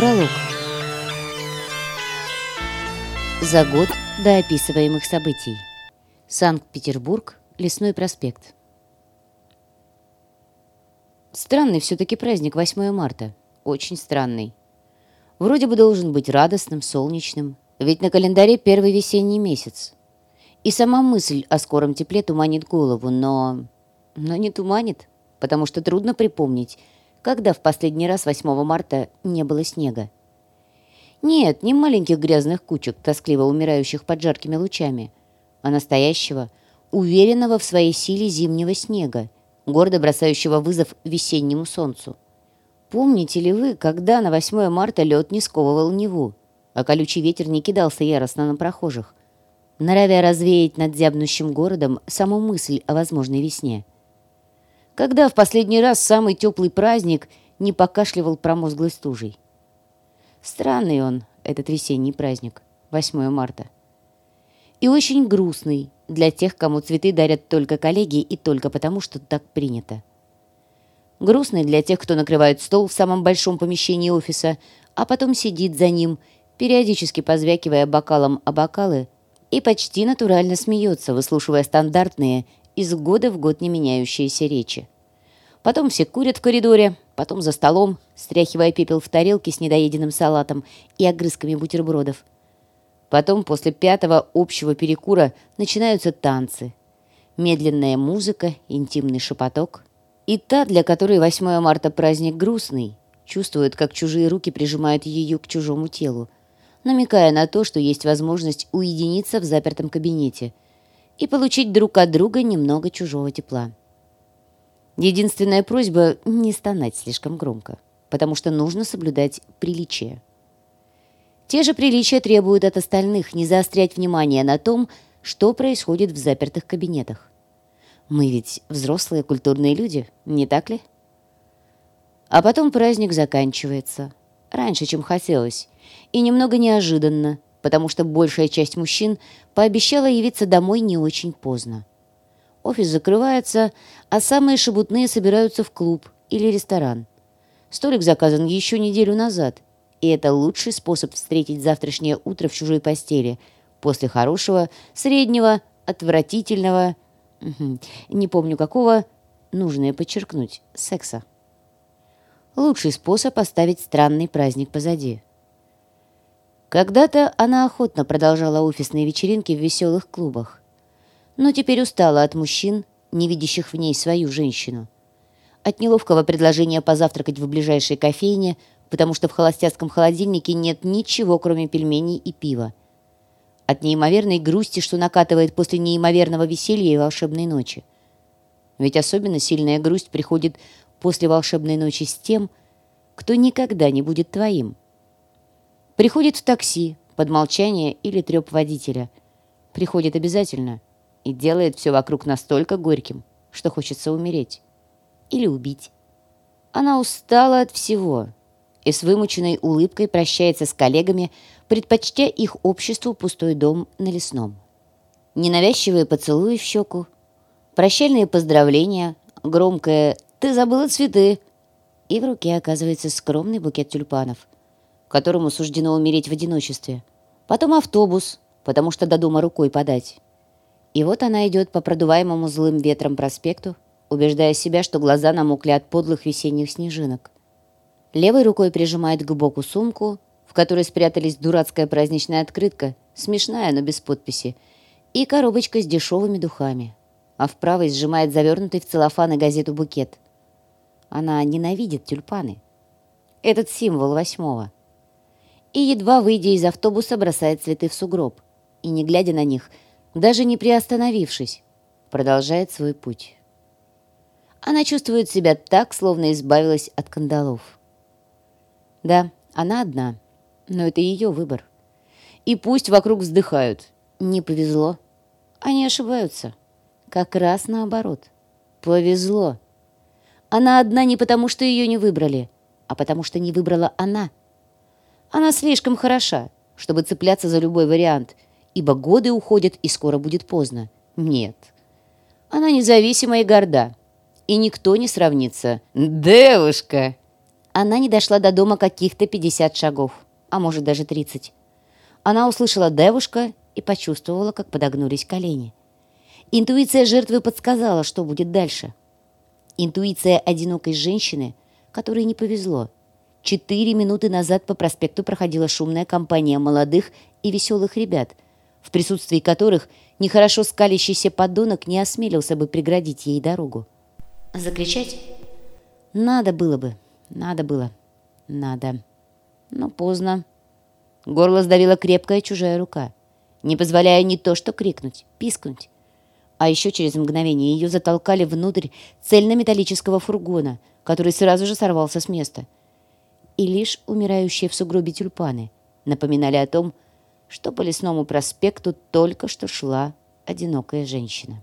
Пролог. За год до описываемых событий. Санкт-Петербург, Лесной проспект. Странный все-таки праздник 8 марта. Очень странный. Вроде бы должен быть радостным, солнечным, ведь на календаре первый весенний месяц. И сама мысль о скором тепле туманит голову, но... Но не туманит, потому что трудно припомнить, когда в последний раз 8 марта не было снега. Нет, не маленьких грязных кучек, тоскливо умирающих под жаркими лучами, а настоящего, уверенного в своей силе зимнего снега, гордо бросающего вызов весеннему солнцу. Помните ли вы, когда на 8 марта лед не сковывал Неву, а колючий ветер не кидался яростно на прохожих, норовя развеять над зябнущим городом саму мысль о возможной весне? Когда в последний раз самый теплый праздник не покашливал промозглой стужей? Странный он, этот весенний праздник, 8 марта. И очень грустный для тех, кому цветы дарят только коллеги и только потому, что так принято. Грустный для тех, кто накрывает стол в самом большом помещении офиса, а потом сидит за ним, периодически позвякивая бокалом о бокалы, и почти натурально смеется, выслушивая стандартные, из года в год не меняющиеся речи. Потом все курят в коридоре, потом за столом, стряхивая пепел в тарелке с недоеденным салатом и огрызками бутербродов. Потом, после пятого общего перекура, начинаются танцы. Медленная музыка, интимный шепоток. И та, для которой 8 марта праздник грустный, чувствует, как чужие руки прижимают ее к чужому телу, намекая на то, что есть возможность уединиться в запертом кабинете и получить друг от друга немного чужого тепла. Единственная просьба — не стонать слишком громко, потому что нужно соблюдать приличие. Те же приличия требуют от остальных не заострять внимание на том, что происходит в запертых кабинетах. Мы ведь взрослые культурные люди, не так ли? А потом праздник заканчивается. Раньше, чем хотелось. И немного неожиданно, потому что большая часть мужчин пообещала явиться домой не очень поздно. Офис закрывается, а самые шебутные собираются в клуб или ресторан. Столик заказан еще неделю назад, и это лучший способ встретить завтрашнее утро в чужой постели после хорошего, среднего, отвратительного, не помню какого, нужное подчеркнуть, секса. Лучший способ оставить странный праздник позади. Когда-то она охотно продолжала офисные вечеринки в веселых клубах но теперь устала от мужчин, не видящих в ней свою женщину. От неловкого предложения позавтракать в ближайшей кофейне, потому что в холостяцком холодильнике нет ничего, кроме пельменей и пива. От неимоверной грусти, что накатывает после неимоверного веселья и волшебной ночи. Ведь особенно сильная грусть приходит после волшебной ночи с тем, кто никогда не будет твоим. Приходит в такси, под молчание или треп водителя. Приходит обязательно – и делает все вокруг настолько горьким, что хочется умереть. Или убить. Она устала от всего и с вымученной улыбкой прощается с коллегами, предпочтя их обществу пустой дом на лесном. Ненавязчивые поцелуи в щеку, прощальные поздравления, громкое «ты забыла цветы» и в руке оказывается скромный букет тюльпанов, которому суждено умереть в одиночестве. Потом автобус, потому что до дома рукой подать. И вот она идет по продуваемому злым ветром проспекту, убеждая себя, что глаза намокли от подлых весенних снежинок. Левой рукой прижимает к боку сумку, в которой спрятались дурацкая праздничная открытка, смешная, но без подписи, и коробочка с дешевыми духами, а в правой сжимает завернутый в целлофан и газету букет. Она ненавидит тюльпаны. Этот символ восьмого. И, едва выйдя из автобуса, бросает цветы в сугроб. И, не глядя на них, даже не приостановившись, продолжает свой путь. Она чувствует себя так, словно избавилась от кандалов. Да, она одна, но это ее выбор. И пусть вокруг вздыхают. Не повезло. Они ошибаются. Как раз наоборот. Повезло. Она одна не потому, что ее не выбрали, а потому что не выбрала она. Она слишком хороша, чтобы цепляться за любой вариант — ибо годы уходят, и скоро будет поздно. Нет. Она независима и горда, и никто не сравнится. «Девушка!» Она не дошла до дома каких-то 50 шагов, а может даже 30. Она услышала девушка и почувствовала, как подогнулись колени. Интуиция жертвы подсказала, что будет дальше. Интуиция одинокой женщины, которой не повезло. Четыре минуты назад по проспекту проходила шумная компания молодых и веселых ребят, в присутствии которых нехорошо скалящийся подонок не осмелился бы преградить ей дорогу. Закричать? Надо было бы, надо было, надо. Но поздно. Горло сдавила крепкая чужая рука, не позволяя ни то что крикнуть, пискнуть. А еще через мгновение ее затолкали внутрь цельнометаллического фургона, который сразу же сорвался с места. И лишь умирающие в сугробе тюльпаны напоминали о том, что по лесному проспекту только что шла одинокая женщина.